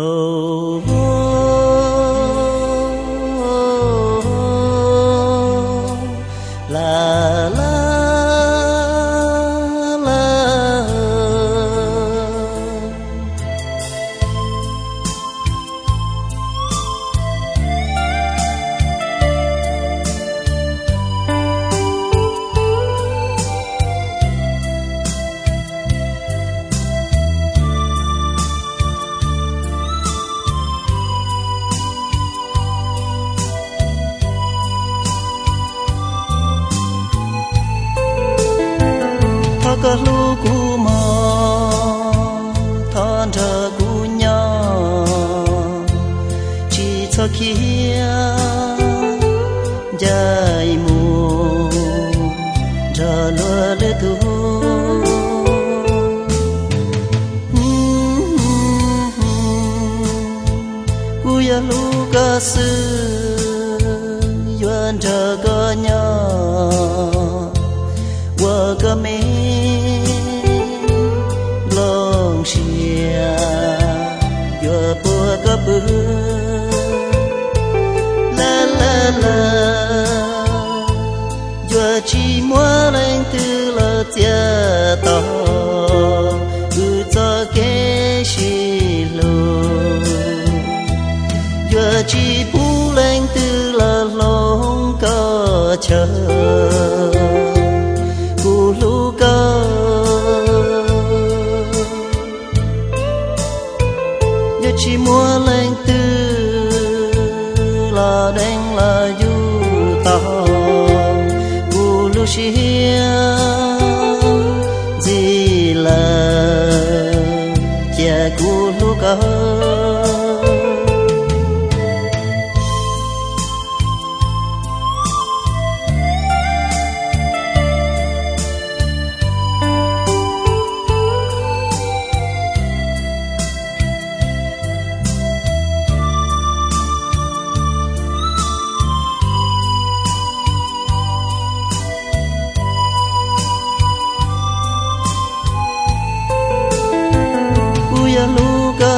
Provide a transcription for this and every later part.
Oh oh oh, oh, oh, oh, la la la. Thaka lu ku cho kênh dài Mì Gõ Để không bỏ lỡ những video ca dẫn chùa bùa có bưa la la la. Chùa chỉ mua lên từ lo chia to. Cứ cho kế xì lô chùa chỉ bu lên từ lo lòng có chờ. Chỉ mua lên tư là đen là du tàu. Bu lu chi gì là cha cu lu cơ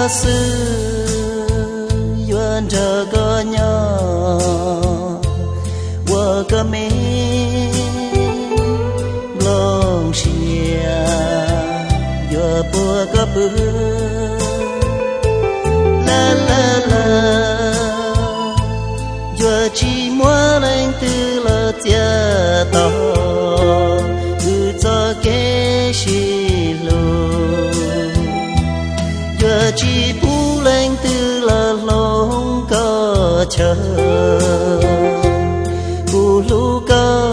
lu sư, duyên chờ cơ nhỏ wa cơ mê lòng xìa yua bùa cơ bư la la chờ cù lu cơ.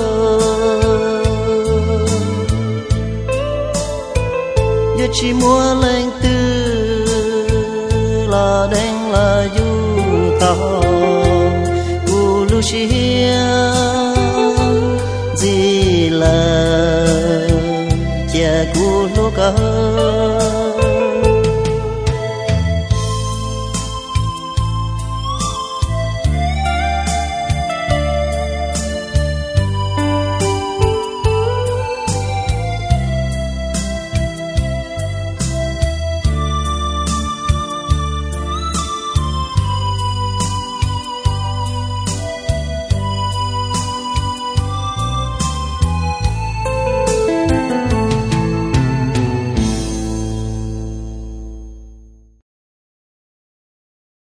Giờ chỉ mua lên tư là đen là du tao cù lu chia gì là